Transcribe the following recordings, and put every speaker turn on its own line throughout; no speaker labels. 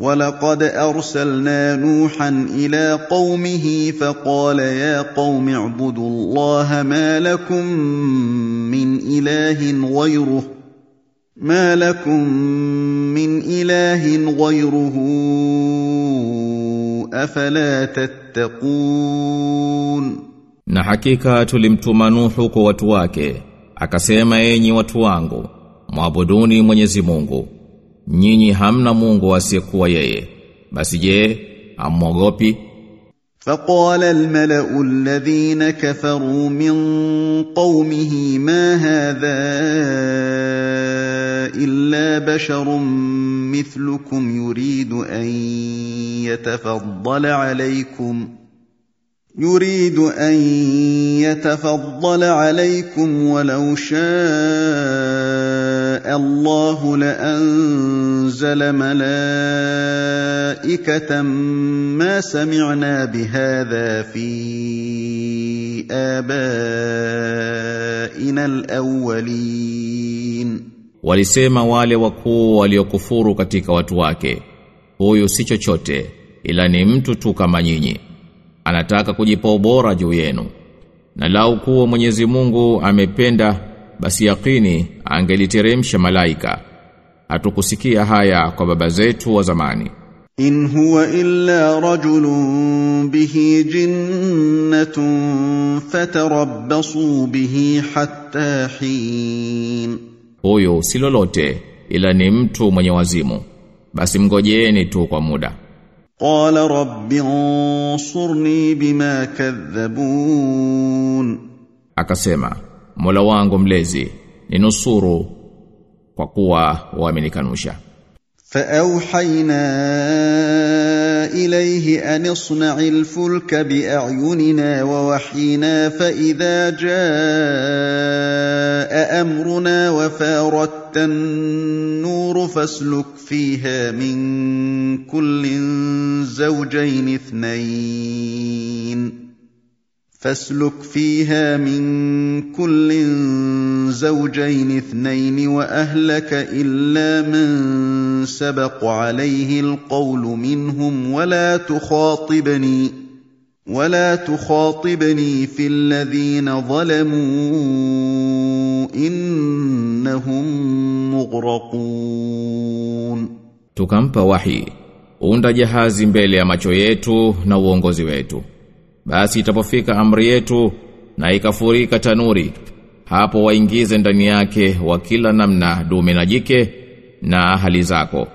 ولقد ارسلنا نوحا الى قومه فقال يا قوم اعبدوا الله ما لكم من اله غيره ما لكم من اله غيره افلا تتقون
Na hakika tulimtuma Nuhu kwa watu wake, akasema enyi watu wangu, mwabuduni Mwenyezi Mungu. Nyinyi hamna Mungu asiyekuwa yeye. Basi je, hamwogopi?
فقال الملأ الذين كفروا من قومه ما هذا إلا بشر مثلكم يريد أن يتفضل عليكم يريد أن يتفضل عليكم ولو شاء الله لانزل ملائكه ما سمعنا بهذا في ابائنا الاولين
Walisema wale wakuu waliokufuru katika watu wake, huyu si chochote ila ni mtu tu kama nyinyi. Anataka kujipa ubora juu yenu. Na lau kuwa Mwenyezi Mungu amependa basi yakini angeliteremsha malaika. Hatukusikia haya kwa baba zetu wa zamani.
In huwa illa rajulun bihi jinnatun fatarabbasu bihi hatta hin.
Huyo si lolote ila ni mtu mwenye wazimu. Basi mgojeeni tu kwa muda.
Qala rabbi ansurni bima kadhabun.
Akasema Mola wangu mlezi, ninusuru kwa kuwa wamenikanusha.
فاوحينا اليه ان اصنع الفلك باعيننا ووحينا فاذا جاء امرنا وفاردت النور فاسلك فيها من كل زوجين اثنين فاسلك فيها من كل زوجين اثنين واهلك الا من سبق عليه القول منهم ولا تخاطبني ولا تخاطبني في الذين ظلموا انهم مغرقون
Tukampa wahi, unda jahazi mbele ya macho yetu na uongozi wetu. basi itapofika amri yetu na ikafurika tanuri, hapo waingize ndani yake wa kila namna dume na jike na ahali zako.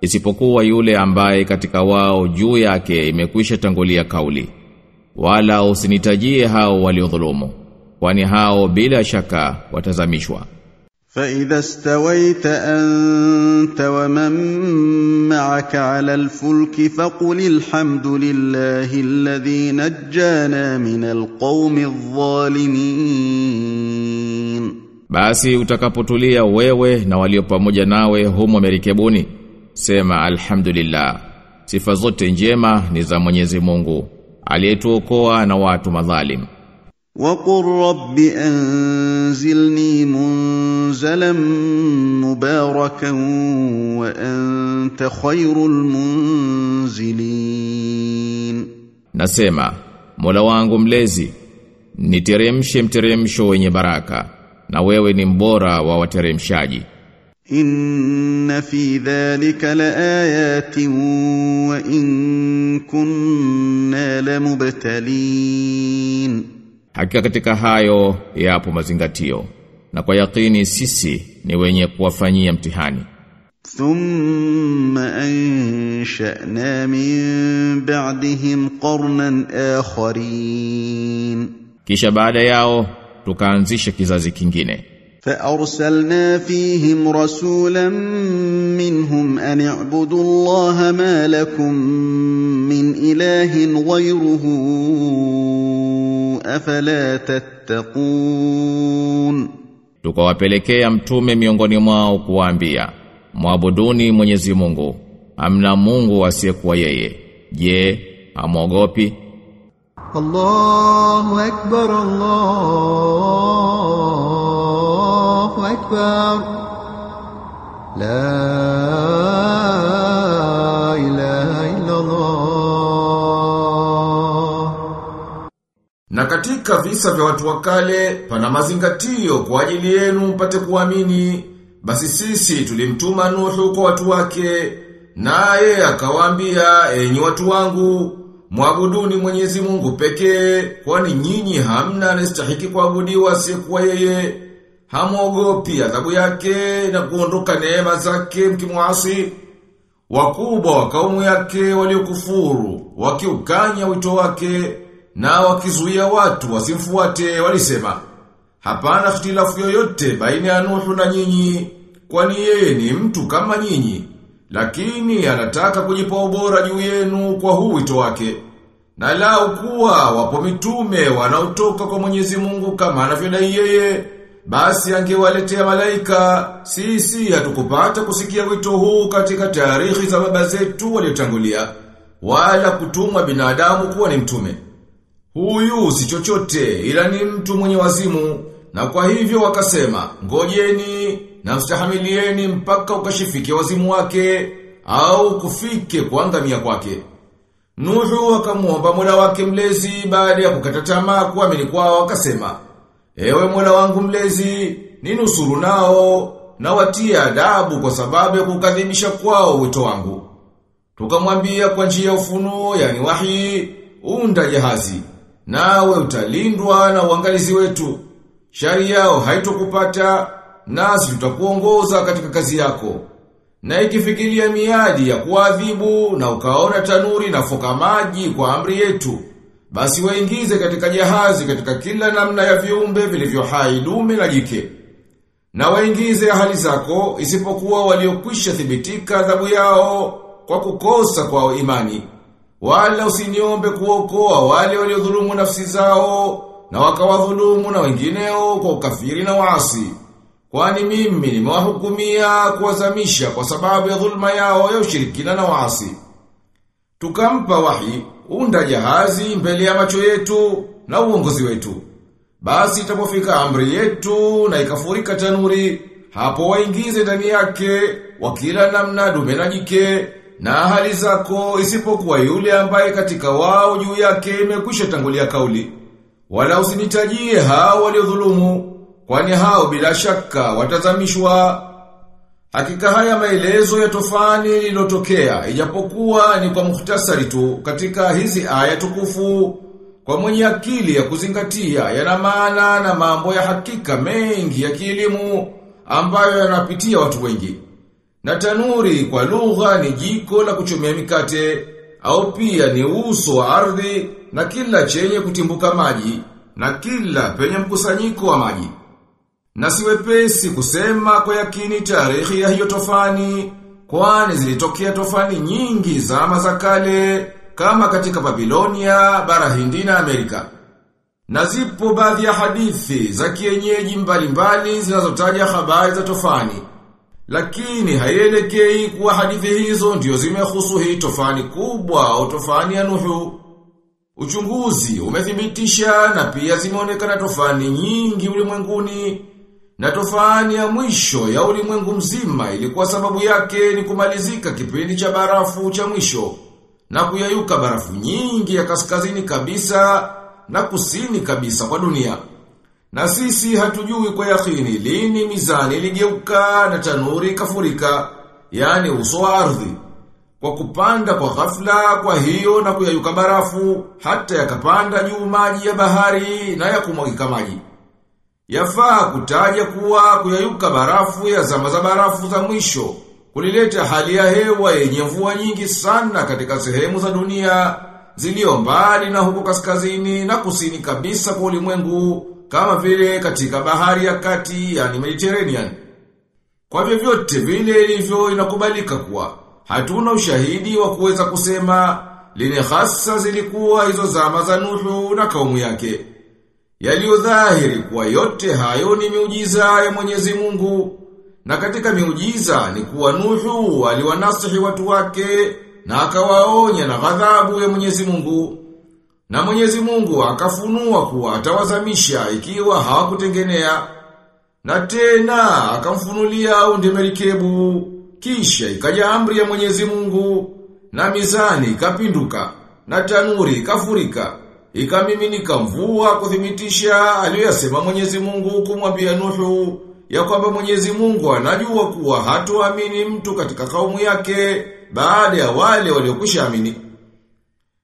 Isipokuwa yule ambaye katika wao juu yake imekwisha tangulia kauli. Wala usinitajie hao waliodhulumu, kwani hao bila shaka watazamishwa.
فإذا استويت أنت ومن معك على الفلك فقل الحمد لله الذي نجانا من القوم الظالمين
Basi utakapotulia wewe na walio pamoja nawe humo merikebuni, sema alhamdulillah. Sifa zote njema ni za Mwenyezi Mungu, aliyetuokoa na watu madhalim.
وقل رب أنزلني منزلا مباركا وأنت خير المنزلين
Nasema, Mola wangu mlezi, niteremshe mteremsho wenye baraka, na wewe ni mbora wa wateremshaji.
إن في ذلك لآيات وإن كنا لمبتلين
Hakika katika hayo yapo mazingatio, na kwa yakini sisi ni wenye kuwafanyia mtihani.
ثم أنشأنا من بعدهم قرنا آخرين
Kisha baada yao tukaanzisha kizazi kingine.
فأرسلنا فيهم رسولا منهم أن اعبدوا الله ما لكم من إله غيره أفلا تتقون
tukawapelekea mtume miongoni mwao kuwaambia mwabuduni Mwenyezi Mungu amna Mungu asiyekuwa yeye. Je amwogopi
Allahu akbar Allahu akbar. La
katika visa vya watu wakale, pana mazingatio kwa ajili yenu mpate kuamini. Basi sisi tulimtuma Nuhu kwa watu wake, naye akawaambia, enyi watu wangu, mwabuduni Mwenyezi Mungu pekee, kwani nyinyi hamna anastahiki kuabudiwa asiyekuwa yeye. Hamuogopi adhabu yake na kuondoka neema zake mkimwasi. Wakubwa wa kaumu yake waliokufuru, wakiukanya wito wake na wakizuia watu wasimfuate walisema hapana ikhtilafu yoyote baina ya Nuhu na nyinyi kwani yeye ni mtu kama nyinyi lakini anataka kujipa ubora juu yenu kwa huu wito wake. Na lau kuwa wapo mitume wanaotoka kwa Mwenyezi Mungu kama anavyodai yeye basi angewaletea malaika. Sisi hatukupata kusikia wito huu katika tarehe za baba zetu waliotangulia wala kutumwa binadamu kuwa ni mtume Huyu si chochote ila ni mtu mwenye wazimu na kwa hivyo wakasema ngojeni na mstahamilieni mpaka ukashifike wazimu wake au kufike kuangamia kwake. Nuhu akamwomba Mola wake mlezi baada ya kukata tamaa kuamini kwao akasema Ewe Mola wangu mlezi ninusuru nao na watia adabu kwa sababu ya kukadhibisha kwao wito wangu. Tukamwambia kwa njia ya ufunuo yani wahi unda jahazi nawe utalindwa na uangalizi wetu. Shari yao haitokupata nasi tutakuongoza katika kazi yako. Na ikifikiria miadi ya kuadhibu na ukaona tanuri na foka maji kwa amri yetu, basi waingize katika jahazi katika kila namna ya viumbe vilivyo hai dume na jike. Na waingize ahali zako isipokuwa waliokwisha thibitika adhabu yao kwa kukosa kwa imani. Wala usiniombe kuokoa wale waliodhulumu nafsi zao na wakawadhulumu na wengineo kwa ukafiri na waasi. Kwani mimi nimewahukumia kuwazamisha kwa sababu ya dhulma yao ya ushirikina na waasi. Tukampa wahi unda jahazi mbele ya macho yetu na uongozi wetu. Basi itapofika amri yetu na ikafurika tanuri, hapo waingize ndani yake wakila namna dume na jike na ahali zako isipokuwa yule ambaye katika wao juu yake imekwisha tangulia kauli. Wala usinitajie hao waliodhulumu, kwani hao bila shaka watazamishwa. Hakika haya maelezo ya tofani lilotokea, ijapokuwa ni kwa muhtasari tu katika hizi aya tukufu, kwa mwenye akili ya kuzingatia yana maana na mambo ya hakika mengi ya kielimu ambayo yanapitia watu wengi. Na tanuri kwa lugha ni jiko la kuchomea mikate, au pia ni uso wa ardhi na kila chenye kutimbuka maji, na kila penye mkusanyiko wa maji. Na siwepesi kusema kwa yakini tarehe ya hiyo tofani, kwani zilitokea tofani nyingi zama za kale, kama katika Babilonia, bara hindi na Amerika. Na zipo baadhi ya hadithi za kienyeji mbalimbali zinazotaja habari za tofani. Lakini haielekei kuwa hadithi hizo ndio zimehusu hii tofani kubwa au tofani ya Nuhu. Uchunguzi umethibitisha na pia zimeonekana tofani nyingi ulimwenguni na tofani ya mwisho ya ulimwengu mzima ilikuwa sababu yake ni kumalizika kipindi cha barafu cha mwisho na kuyayuka barafu nyingi ya kaskazini kabisa na kusini kabisa kwa dunia. Na sisi hatujui kwa yakini lini mizani iligeuka na tanuri kafurika yani uso wa ardhi. Kwa kupanda kwa ghafla kwa hiyo na kuyayuka barafu, hata yakapanda juu maji ya bahari na ya kumwagika maji. Yafaa kutaja kuwa kuyayuka barafu ya zama za barafu za mwisho, kulileta hali ya hewa yenye mvua nyingi sana katika sehemu za dunia, zilio mbali na huko kaskazini na kusini kabisa kwa ulimwengu, kama vile katika bahari ya kati yani Mediterranean. Kwa vyovyote vile ilivyo inakubalika kuwa hatuna ushahidi wa kuweza kusema lini hasa zilikuwa hizo zama za Nuhu na kaumu yake. Yaliyo dhahiri kuwa yote hayo ni miujiza ya Mwenyezi Mungu. Na katika miujiza ni kuwa Nuhu aliwanasihi watu wake na akawaonya na ghadhabu ya Mwenyezi Mungu. Na Mwenyezi Mungu akafunua kuwa atawazamisha ikiwa hawakutengenea. Na tena akamfunulia undi merikebu. Kisha ikaja amri ya Mwenyezi Mungu na mizani ikapinduka na tanuri ikafurika ikamiminika mvua kuthibitisha aliyosema Mwenyezi Mungu kumwambia Nuhu ya kwamba Mwenyezi Mungu anajua kuwa hatuamini mtu katika kaumu yake baada ya wale waliokwisha amini.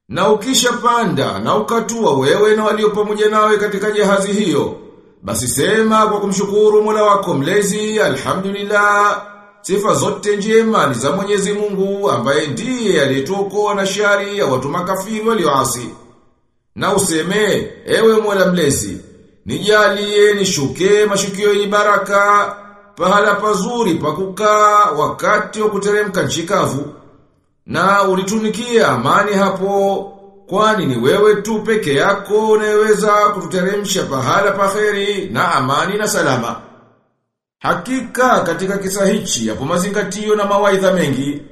Na ukisha panda na ukatua wewe na walio pamoja nawe katika jahazi hiyo, basi sema kwa kumshukuru Mola wako mlezi, alhamdulillah. Sifa zote njema ni za Mwenyezi Mungu ambaye ndiye aliyetuokoa na shari ya watu makafiri walioasi. Na useme, ewe Mola mlezi, nijalie nishuke mashukio yenye baraka, pahala pazuri pa kukaa wakati wa kuteremka nchi kavu. Na ulitunikia amani hapo, kwani ni wewe tu peke yako unayeweza kututeremsha pahala paheri na amani na salama. Hakika katika kisa hichi yapo mazingatio na mawaidha mengi,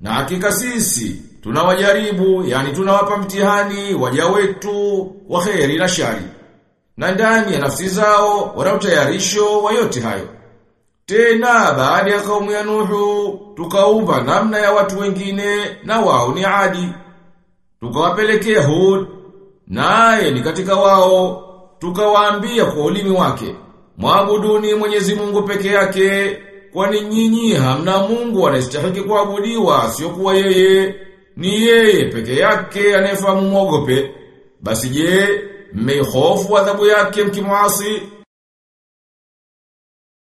na hakika sisi tunawajaribu, yani tunawapa mtihani waja wetu wa kheri na shari. Na ndani ya nafsi zao wana utayarisho wa yote hayo. Tena baada ya kaumu ya Nuhu tukaumba namna ya watu wengine na wao ni Adi. Tukawapelekea Hud naye ni katika wao tukawaambia kwa ulimi wake Mwabuduni Mwenyezi Mungu peke yake kwani nyinyi hamna Mungu anastahili kuabudiwa sio kuwa yeye ni yeye peke yake anayefahamu mwogope basi je mmehofu adhabu yake mkimwasi